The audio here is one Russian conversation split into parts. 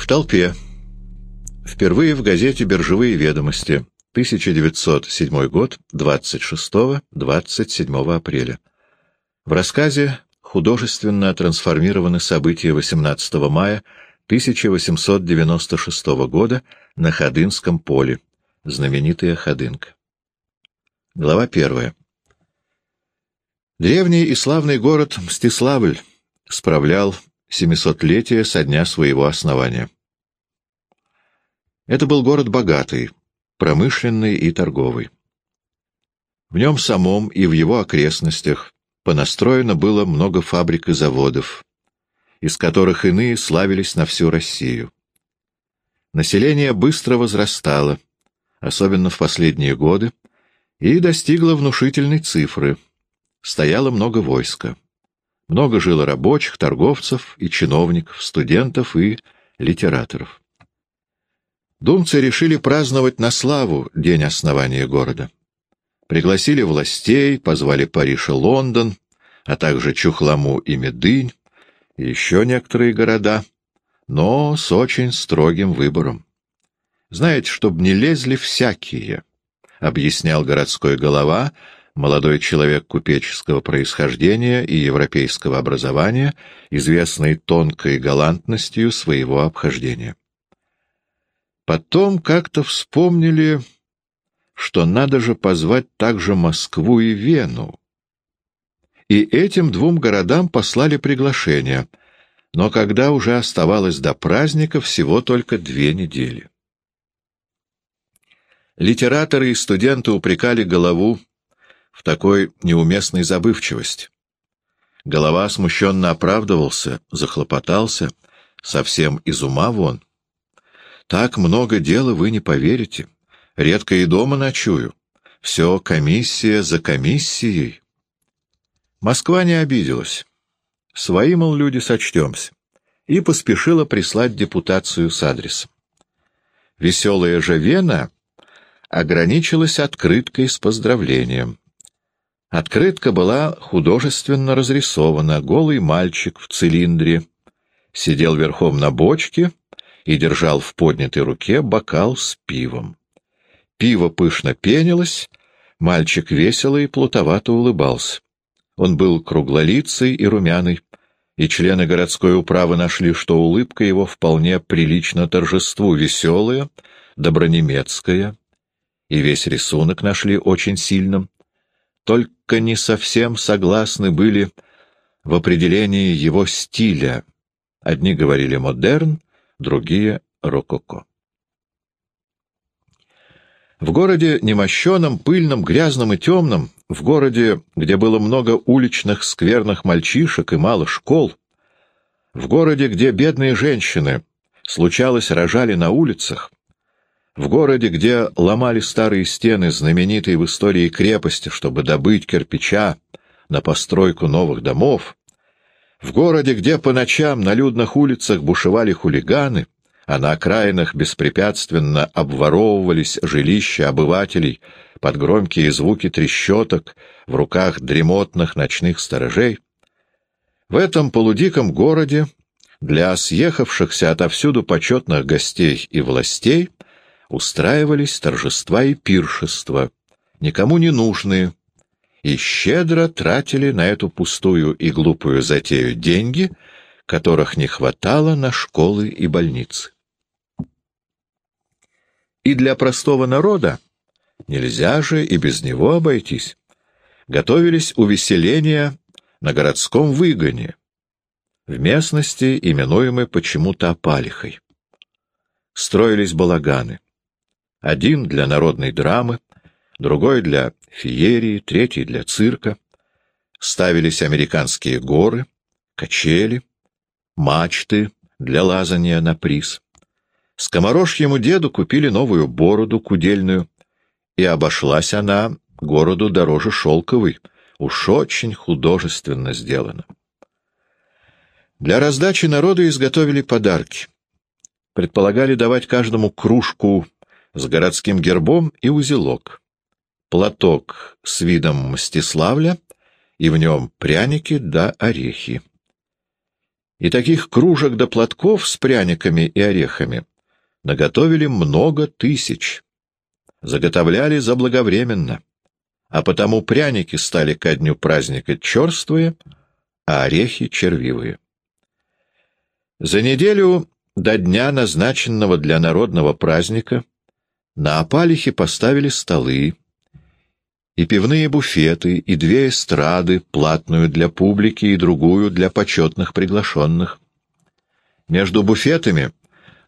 В толпе. Впервые в газете «Биржевые ведомости», 1907 год, 26-27 апреля. В рассказе художественно трансформированы события 18 мая 1896 года на Ходынском поле. Знаменитая Ходынка. Глава первая. Древний и славный город Мстиславль справлял семисотлетие со дня своего основания. Это был город богатый, промышленный и торговый. В нем самом и в его окрестностях понастроено было много фабрик и заводов, из которых иные славились на всю Россию. Население быстро возрастало, особенно в последние годы, и достигло внушительной цифры. Стояло много войска. Много жило рабочих, торговцев и чиновников, студентов и литераторов. Думцы решили праздновать на славу день основания города. Пригласили властей, позвали Париж и Лондон, а также Чухламу и Медынь, и еще некоторые города, но с очень строгим выбором. Знаете, чтобы не лезли всякие, — объяснял городской голова, молодой человек купеческого происхождения и европейского образования, известный тонкой галантностью своего обхождения. Потом как-то вспомнили, что надо же позвать также Москву и Вену. И этим двум городам послали приглашение, но когда уже оставалось до праздника всего только две недели. Литераторы и студенты упрекали голову в такой неуместной забывчивости. Голова смущенно оправдывался, захлопотался, совсем из ума вон. «Так много дела вы не поверите. Редко и дома ночую. Все комиссия за комиссией». Москва не обиделась. Свои, мол, люди сочтемся. И поспешила прислать депутацию с адресом. Веселая же Вена ограничилась открыткой с поздравлением. Открытка была художественно разрисована. Голый мальчик в цилиндре сидел верхом на бочке и держал в поднятой руке бокал с пивом. Пиво пышно пенилось, мальчик весело и плутовато улыбался. Он был круглолицый и румяный, и члены городской управы нашли, что улыбка его вполне прилично торжеству, веселая, добронемецкая, и весь рисунок нашли очень сильным, только не совсем согласны были в определении его стиля. Одни говорили «модерн», другие — «рококо». В городе немощенном, пыльном, грязном и темном, в городе, где было много уличных скверных мальчишек и мало школ, в городе, где бедные женщины, случалось, рожали на улицах, в городе, где ломали старые стены знаменитой в истории крепости, чтобы добыть кирпича на постройку новых домов, в городе, где по ночам на людных улицах бушевали хулиганы, а на окраинах беспрепятственно обворовывались жилища обывателей под громкие звуки трещоток в руках дремотных ночных сторожей, в этом полудиком городе для съехавшихся отовсюду почетных гостей и властей устраивались торжества и пиршества, никому не нужные, и щедро тратили на эту пустую и глупую затею деньги, которых не хватало на школы и больницы. И для простого народа нельзя же и без него обойтись. Готовились увеселения на городском выгоне, в местности, именуемой почему-то Апалихой. Строились балаганы. Один для народной драмы, другой для феерии, третий для цирка. Ставились американские горы, качели, мачты для лазания на приз. Скоморожьему деду купили новую бороду кудельную, и обошлась она городу дороже шелковой, уж очень художественно сделано. Для раздачи народу изготовили подарки. Предполагали давать каждому кружку с городским гербом и узелок. Платок с видом Мстиславля, и в нем пряники да орехи. И таких кружек до платков с пряниками и орехами наготовили много тысяч. Заготовляли заблаговременно, а потому пряники стали ко дню праздника черствые, а орехи червивые. За неделю до дня, назначенного для народного праздника, на опалихе поставили столы, и пивные буфеты, и две эстрады, платную для публики и другую для почетных приглашенных. Между буфетами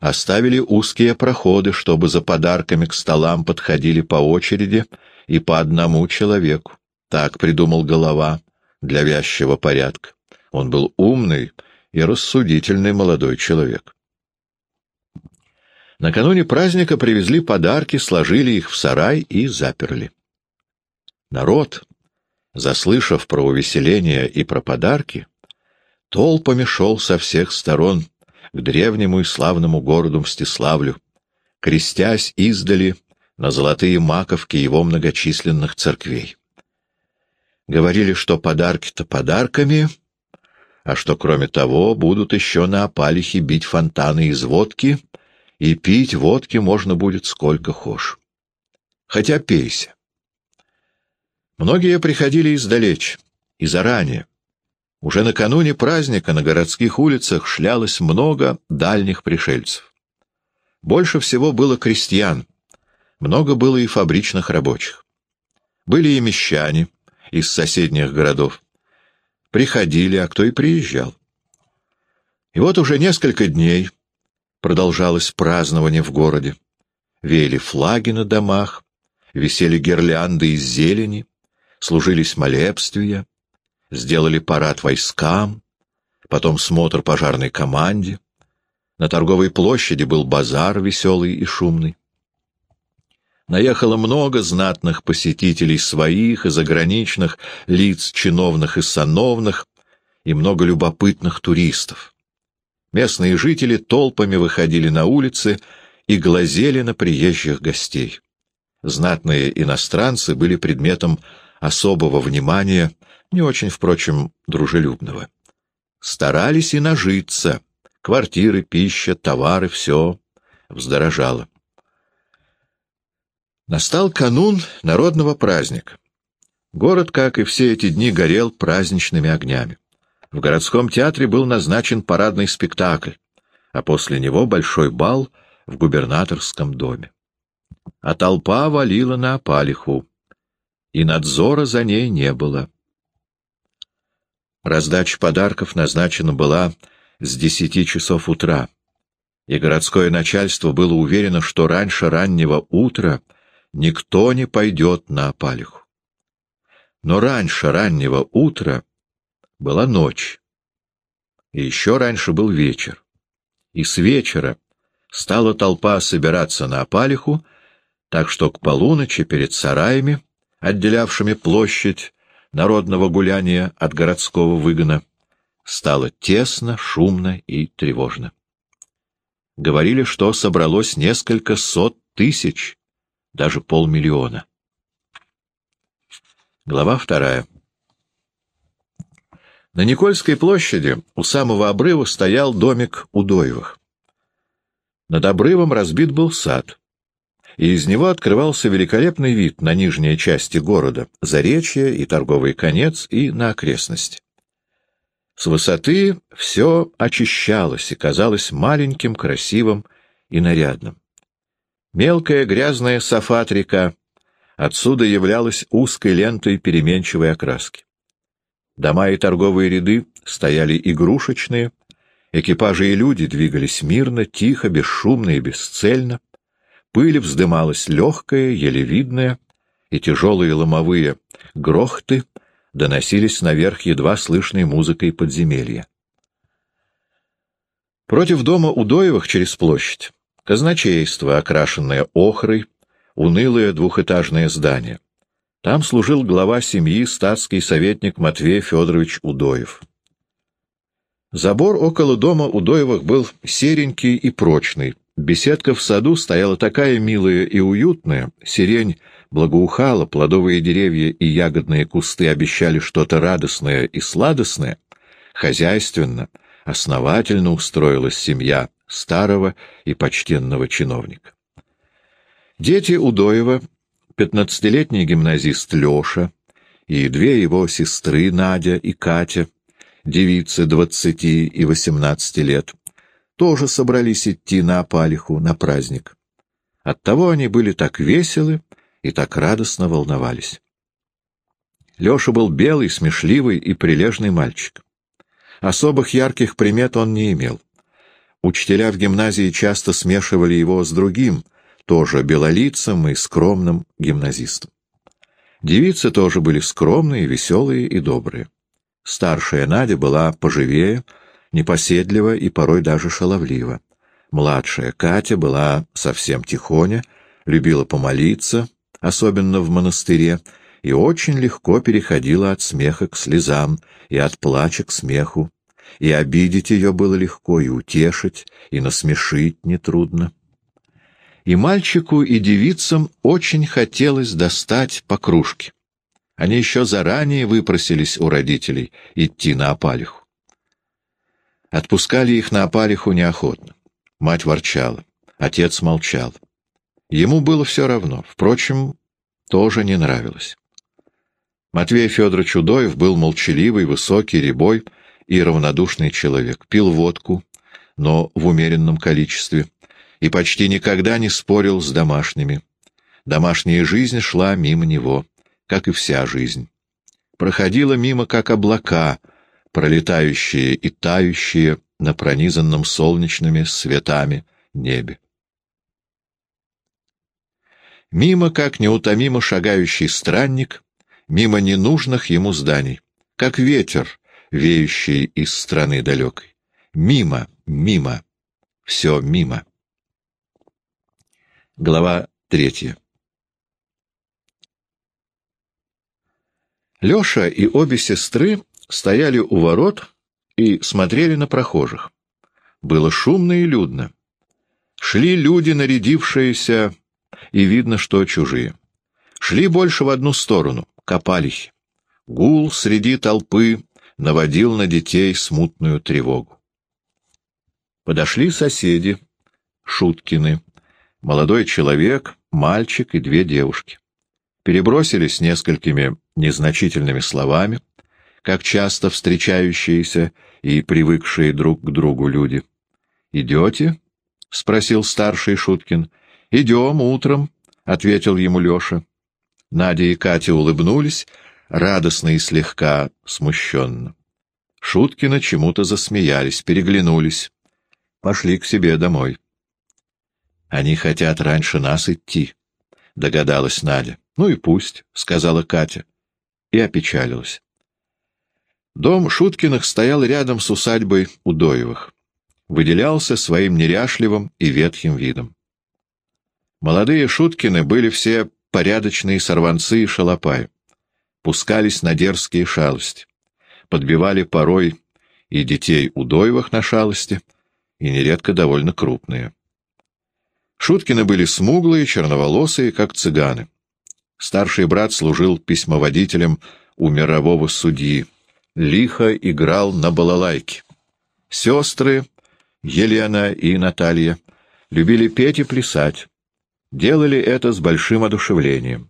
оставили узкие проходы, чтобы за подарками к столам подходили по очереди и по одному человеку. Так придумал голова для вязчего порядка. Он был умный и рассудительный молодой человек. Накануне праздника привезли подарки, сложили их в сарай и заперли. Народ, заслышав про увеселение и про подарки, толпами шел со всех сторон к древнему и славному городу Мстиславлю, крестясь издали на золотые маковки его многочисленных церквей. Говорили, что подарки-то подарками, а что, кроме того, будут еще на опалихе бить фонтаны из водки, и пить водки можно будет сколько хошь. Хотя пейся. Многие приходили издалечь и заранее. Уже накануне праздника на городских улицах шлялось много дальних пришельцев. Больше всего было крестьян, много было и фабричных рабочих. Были и мещане из соседних городов. Приходили, а кто и приезжал. И вот уже несколько дней продолжалось празднование в городе. Веяли флаги на домах, висели гирлянды из зелени, служились молебствия, сделали парад войскам, потом смотр пожарной команде. На торговой площади был базар веселый и шумный. Наехало много знатных посетителей своих и заграничных, лиц чиновных и сановных, и много любопытных туристов. Местные жители толпами выходили на улицы и глазели на приезжих гостей. Знатные иностранцы были предметом особого внимания, не очень, впрочем, дружелюбного. Старались и нажиться. Квартиры, пища, товары — все вздорожало. Настал канун народного праздника. Город, как и все эти дни, горел праздничными огнями. В городском театре был назначен парадный спектакль, а после него большой бал в губернаторском доме. А толпа валила на опалиху и надзора за ней не было. Раздача подарков назначена была с десяти часов утра, и городское начальство было уверено, что раньше раннего утра никто не пойдет на опалиху. Но раньше раннего утра была ночь, и еще раньше был вечер, и с вечера стала толпа собираться на опалиху, так что к полуночи перед сараями отделявшими площадь народного гуляния от городского выгона, стало тесно, шумно и тревожно. Говорили, что собралось несколько сот тысяч, даже полмиллиона. Глава вторая. На Никольской площади у самого обрыва стоял домик Удоевых. Над обрывом разбит был сад и из него открывался великолепный вид на нижние части города, заречье и торговый конец, и на окрестности. С высоты все очищалось и казалось маленьким, красивым и нарядным. Мелкая грязная сафат-река отсюда являлась узкой лентой переменчивой окраски. Дома и торговые ряды стояли игрушечные, экипажи и люди двигались мирно, тихо, бесшумно и бесцельно, Пыль вздымалась легкая, еле видная, и тяжелые ломовые грохты доносились наверх едва слышной музыкой подземелья. Против дома Удоевых через площадь казначейство, окрашенное охрой, унылое двухэтажное здание. Там служил глава семьи статский советник Матвей Федорович Удоев. Забор около дома Удоевых был серенький и прочный, Беседка в саду стояла такая милая и уютная, сирень благоухала, плодовые деревья и ягодные кусты обещали что-то радостное и сладостное, хозяйственно, основательно устроилась семья старого и почтенного чиновника. Дети Удоева, пятнадцатилетний гимназист Леша и две его сестры Надя и Катя, девицы двадцати и восемнадцати лет, тоже собрались идти на Апалиху, на праздник. Оттого они были так веселы и так радостно волновались. Леша был белый, смешливый и прилежный мальчик. Особых ярких примет он не имел. Учителя в гимназии часто смешивали его с другим, тоже белолицым и скромным гимназистом. Девицы тоже были скромные, веселые и добрые. Старшая Надя была поживее, непоседлива и порой даже шаловлива. Младшая Катя была совсем тихоня, любила помолиться, особенно в монастыре, и очень легко переходила от смеха к слезам и от плача к смеху, и обидеть ее было легко, и утешить, и насмешить нетрудно. И мальчику, и девицам очень хотелось достать по кружке. Они еще заранее выпросились у родителей идти на опалиху. Отпускали их на опалиху неохотно. Мать ворчала, отец молчал. Ему было все равно, впрочем, тоже не нравилось. Матвей Федорович Чудоев был молчаливый, высокий, рябой и равнодушный человек. Пил водку, но в умеренном количестве, и почти никогда не спорил с домашними. Домашняя жизнь шла мимо него, как и вся жизнь. Проходила мимо, как облака, пролетающие и тающие на пронизанном солнечными светами небе. Мимо, как неутомимо шагающий странник, мимо ненужных ему зданий, как ветер, веющий из страны далекой. Мимо, мимо, все мимо. Глава третья Леша и обе сестры стояли у ворот и смотрели на прохожих. Было шумно и людно. Шли люди, нарядившиеся, и видно, что чужие. Шли больше в одну сторону, копались. Гул среди толпы наводил на детей смутную тревогу. Подошли соседи, Шуткины, молодой человек, мальчик и две девушки. Перебросились несколькими незначительными словами, как часто встречающиеся и привыкшие друг к другу люди. «Идете?» — спросил старший Шуткин. «Идем утром», — ответил ему Леша. Надя и Катя улыбнулись, радостно и слегка смущенно. Шуткина чему-то засмеялись, переглянулись. Пошли к себе домой. «Они хотят раньше нас идти», — догадалась Надя. «Ну и пусть», — сказала Катя. И опечалилась. Дом Шуткиных стоял рядом с усадьбой Удоевых. Выделялся своим неряшливым и ветхим видом. Молодые Шуткины были все порядочные сорванцы и шалопаи. Пускались на дерзкие шалости. Подбивали порой и детей Удоевых на шалости, и нередко довольно крупные. Шуткины были смуглые, черноволосые, как цыганы. Старший брат служил письмоводителем у мирового судьи. Лихо играл на балалайке. Сестры, Елена и Наталья, любили петь и плясать делали это с большим одушевлением.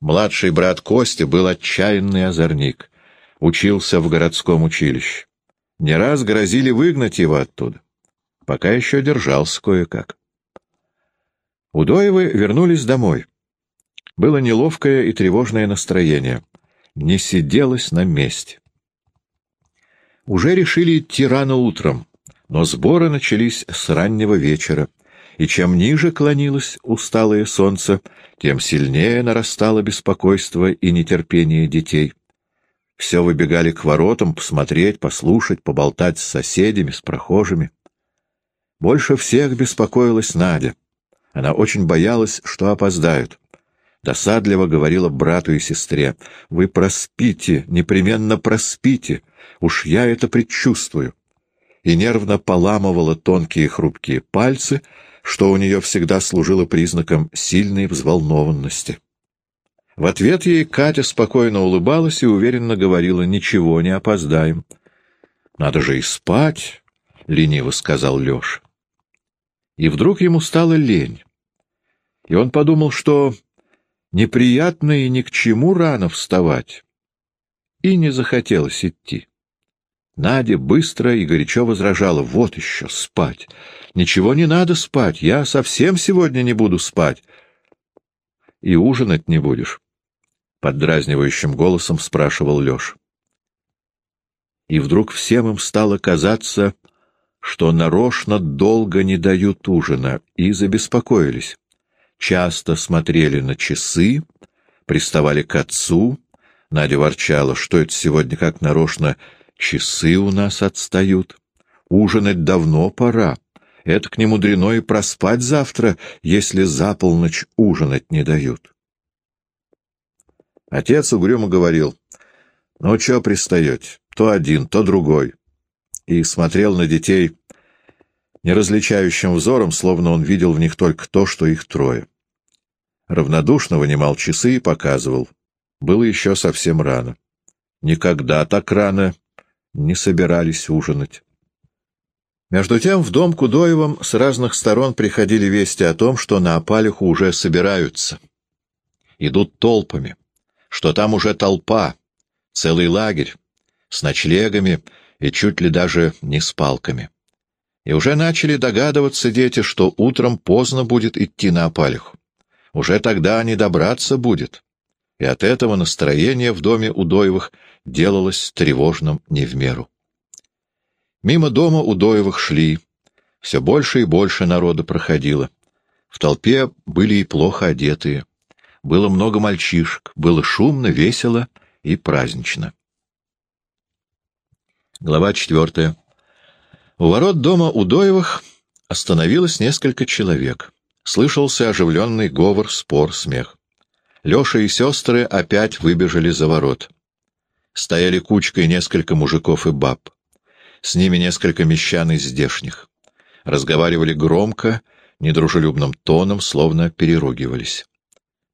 Младший брат Костя был отчаянный озорник, учился в городском училище. Не раз грозили выгнать его оттуда. Пока еще держался кое-как. Удоевы вернулись домой. Было неловкое и тревожное настроение. Не сиделось на месте. Уже решили идти рано утром, но сборы начались с раннего вечера и чем ниже клонилось усталое солнце, тем сильнее нарастало беспокойство и нетерпение детей. Все выбегали к воротам посмотреть, послушать, поболтать с соседями, с прохожими. Больше всех беспокоилась Надя. Она очень боялась, что опоздают. Досадливо говорила брату и сестре. «Вы проспите, непременно проспите. Уж я это предчувствую». И нервно поламывала тонкие хрупкие пальцы, что у нее всегда служило признаком сильной взволнованности. В ответ ей Катя спокойно улыбалась и уверенно говорила «Ничего, не опоздаем». Надо же и спать, — лениво сказал Леша. И вдруг ему стало лень. И он подумал, что неприятно и ни к чему рано вставать. И не захотелось идти. Надя быстро и горячо возражала. «Вот еще спать! Ничего не надо спать! Я совсем сегодня не буду спать!» «И ужинать не будешь?» — поддразнивающим голосом спрашивал Леша. И вдруг всем им стало казаться, что нарочно долго не дают ужина, и забеспокоились. Часто смотрели на часы, приставали к отцу. Надя ворчала, что это сегодня как нарочно часы у нас отстают. Ужинать давно пора. Это к нему дрено и проспать завтра, если за полночь ужинать не дают. Отец угрюмо говорил, «Ну, чё пристаете? То один, то другой». И смотрел на детей неразличающим взором, словно он видел в них только то, что их трое. Равнодушно вынимал часы и показывал. Было еще совсем рано. Никогда так рано не собирались ужинать. Между тем в дом Кудоевым с разных сторон приходили вести о том, что на опалюху уже собираются. Идут толпами, что там уже толпа, целый лагерь, с ночлегами и чуть ли даже не с палками. И уже начали догадываться дети, что утром поздно будет идти на опалюху. Уже тогда не добраться будет. И от этого настроение в доме Удоевых делалось тревожным не в меру. Мимо дома Удоевых шли. Все больше и больше народа проходило. В толпе были и плохо одетые. Было много мальчишек, было шумно, весело и празднично. Глава четвертая. У ворот дома Удоевых остановилось несколько человек. Слышался оживленный говор, спор, смех. Леша и сестры опять выбежали за ворот. Стояли кучкой несколько мужиков и баб. С ними несколько мещан из здешних. Разговаривали громко, недружелюбным тоном, словно переругивались.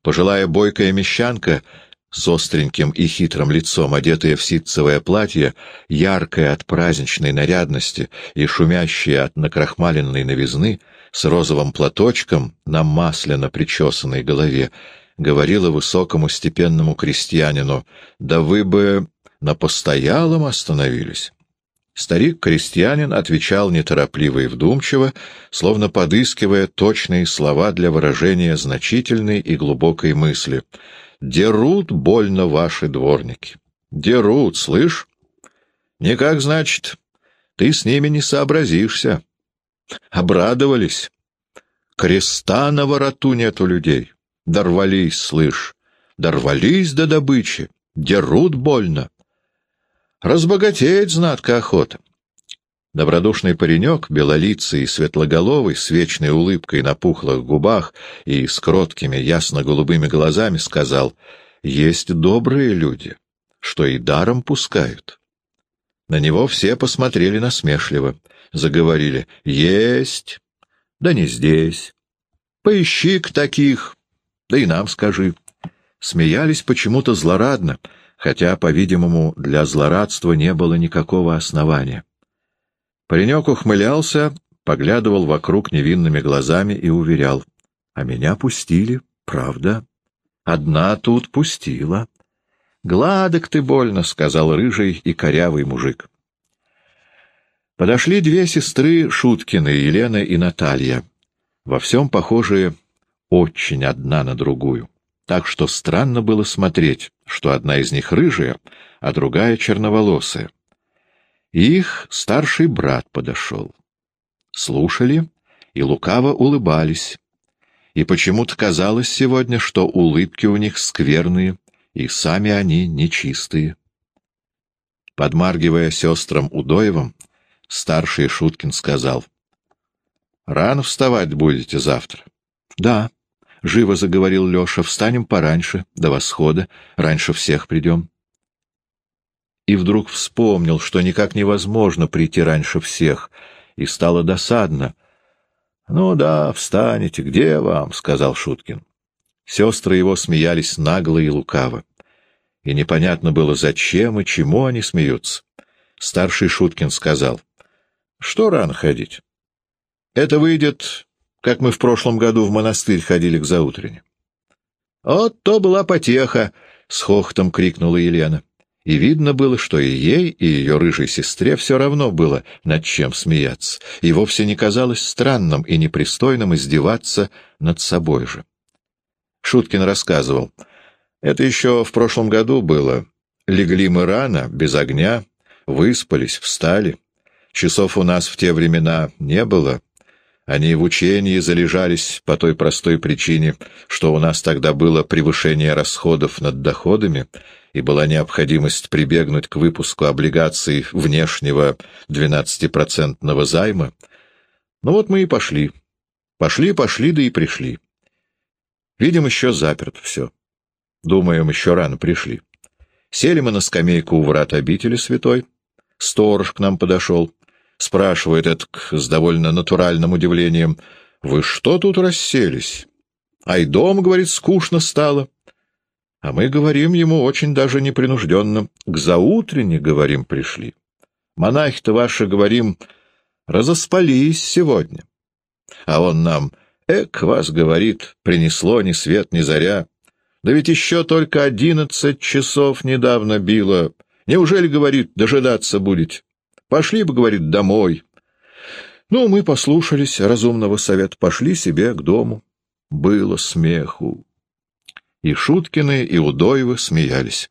Пожилая бойкая мещанка с остреньким и хитрым лицом, одетая в ситцевое платье, яркое от праздничной нарядности и шумящее от накрахмаленной новизны, с розовым платочком на масляно причесанной голове, говорила высокому степенному крестьянину, «Да вы бы на постоялом остановились». Старик-крестьянин отвечал неторопливо и вдумчиво, словно подыскивая точные слова для выражения значительной и глубокой мысли — Дерут больно ваши дворники. Дерут, слышь? Никак, значит, ты с ними не сообразишься. Обрадовались. Креста на вороту нет у людей. Дорвались, слышь, дорвались до добычи. Дерут больно. Разбогатеть знатка охота. Добродушный паренек, белолицый светлоголовый, с вечной улыбкой на пухлых губах и с кроткими ясно-голубыми глазами, сказал, «Есть добрые люди, что и даром пускают». На него все посмотрели насмешливо, заговорили, «Есть, да не здесь. Поищи-ка таких, да и нам скажи». Смеялись почему-то злорадно, хотя, по-видимому, для злорадства не было никакого основания. Паренек ухмылялся, поглядывал вокруг невинными глазами и уверял. — А меня пустили, правда? Одна тут пустила. — Гладок ты больно, — сказал рыжий и корявый мужик. Подошли две сестры Шуткины, Елена и Наталья. Во всем похожие очень одна на другую. Так что странно было смотреть, что одна из них рыжая, а другая черноволосая. Их старший брат подошел. Слушали и лукаво улыбались. И почему-то казалось сегодня, что улыбки у них скверные, и сами они нечистые. Подмаргивая сестрам Удоевым, старший Шуткин сказал, «Рано вставать будете завтра?» «Да», — живо заговорил Леша, — «встанем пораньше, до восхода, раньше всех придем» и вдруг вспомнил, что никак невозможно прийти раньше всех, и стало досадно. — Ну да, встанете, где вам? — сказал Шуткин. Сестры его смеялись нагло и лукаво. И непонятно было, зачем и чему они смеются. Старший Шуткин сказал, что рано ходить. Это выйдет, как мы в прошлом году в монастырь ходили к заутрене. Вот то была потеха, — с хохотом крикнула Елена. И видно было, что и ей, и ее рыжей сестре все равно было над чем смеяться, и вовсе не казалось странным и непристойным издеваться над собой же. Шуткин рассказывал. Это еще в прошлом году было. Легли мы рано, без огня, выспались, встали. Часов у нас в те времена не было. Они в учении залежались по той простой причине, что у нас тогда было превышение расходов над доходами, и была необходимость прибегнуть к выпуску облигаций внешнего 12-процентного займа. Ну вот мы и пошли. Пошли, пошли, да и пришли. Видим, еще заперто все. Думаем, еще рано пришли. Сели мы на скамейку у врат обители святой. Сторож к нам подошел. Спрашивает это с довольно натуральным удивлением. «Вы что тут расселись?» «Ай, дом, — говорит, — скучно стало». А мы говорим ему очень даже непринужденно. К заутрене, говорим, пришли. Монахи-то ваши, говорим, разоспались сегодня. А он нам... Эк, вас, говорит, принесло ни свет, ни заря. Да ведь еще только одиннадцать часов недавно било. Неужели, говорит, дожидаться будете? Пошли бы, говорит, домой. Ну, мы послушались разумного совета, пошли себе к дому. Было смеху. И Шуткины, и Удоевы смеялись.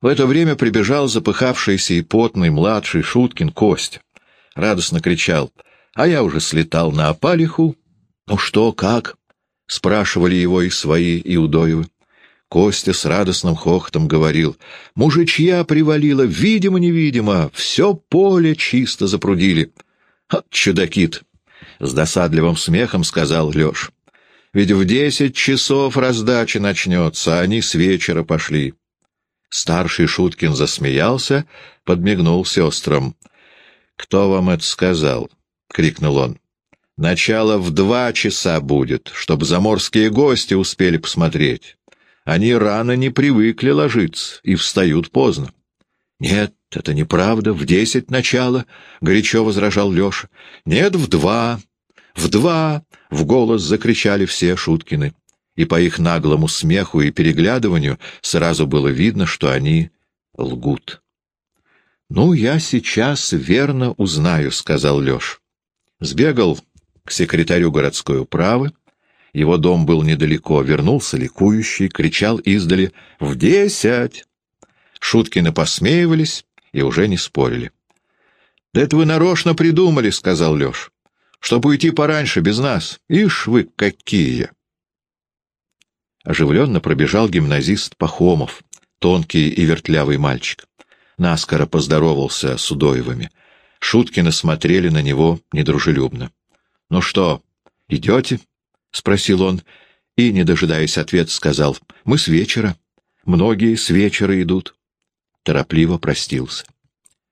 В это время прибежал запыхавшийся и потный младший Шуткин Костя. Радостно кричал — а я уже слетал на опалиху. Ну что, как? — спрашивали его и свои, и Удоевы. Костя с радостным хохотом говорил. Мужичья привалила, видимо-невидимо, все поле чисто запрудили. От чудакит! — с досадливым смехом сказал Леш. Ведь в десять часов раздача начнется, а они с вечера пошли. Старший Шуткин засмеялся, подмигнул сестрам. — Кто вам это сказал? —— крикнул он. «Начало в два часа будет, чтобы заморские гости успели посмотреть. Они рано не привыкли ложиться и встают поздно». «Нет, это неправда, в десять начало», — горячо возражал Леша. «Нет, в два, в два», — в голос закричали все Шуткины. И по их наглому смеху и переглядыванию сразу было видно, что они лгут. «Ну, я сейчас верно узнаю», — сказал Леша. Сбегал к секретарю городской управы. Его дом был недалеко. Вернулся ликующий, кричал издали «В десять!». Шуткины посмеивались и уже не спорили. — Да это вы нарочно придумали, — сказал Леш, — чтобы уйти пораньше, без нас. Ишь вы какие! Оживленно пробежал гимназист Пахомов, тонкий и вертлявый мальчик. Наскоро поздоровался с Удоевыми — Шуткины смотрели на него недружелюбно. — Ну что, идете? — спросил он, и, не дожидаясь ответа, сказал, — Мы с вечера. Многие с вечера идут. Торопливо простился.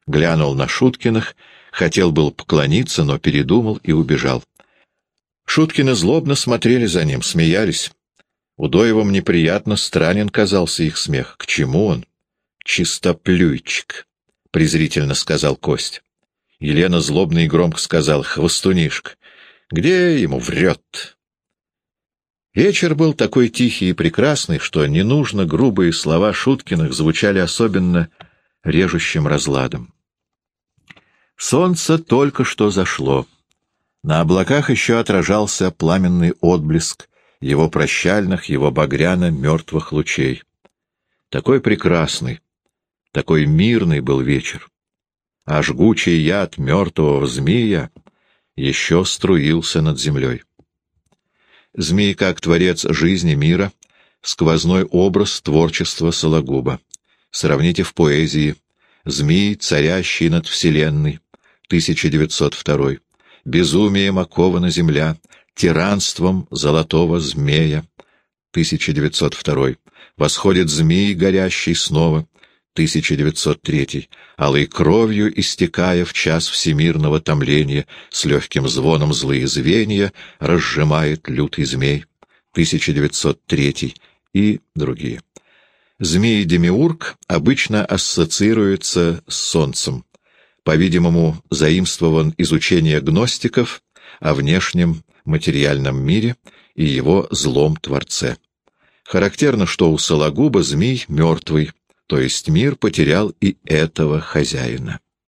Глянул на Шуткиных, хотел был поклониться, но передумал и убежал. Шуткины злобно смотрели за ним, смеялись. Удоевым неприятно странен казался их смех. К чему он? — Чистоплюйчик, — презрительно сказал Кость. Елена злобно и громко сказал «Хвостунишка». «Где ему врет?» Вечер был такой тихий и прекрасный, что не нужно грубые слова Шуткиных звучали особенно режущим разладом. Солнце только что зашло. На облаках еще отражался пламенный отблеск его прощальных, его багряно-мертвых лучей. Такой прекрасный, такой мирный был вечер а жгучий яд мертвого змея еще струился над землей. Змей, как творец жизни мира, сквозной образ творчества Сологуба. Сравните в поэзии. «Змей, царящий над вселенной», 1902, «Безумием окована земля», «Тиранством золотого змея», 1902, «Восходит змей, горящий снова», 1903, алой кровью истекая в час всемирного томления, с легким звоном злые звенья разжимает лютый змей, 1903 и другие. Змей-демиург обычно ассоциируется с Солнцем, по-видимому, заимствован из учения гностиков о внешнем материальном мире и его злом Творце. Характерно, что у Сологуба змей мертвый, то есть мир потерял и этого хозяина.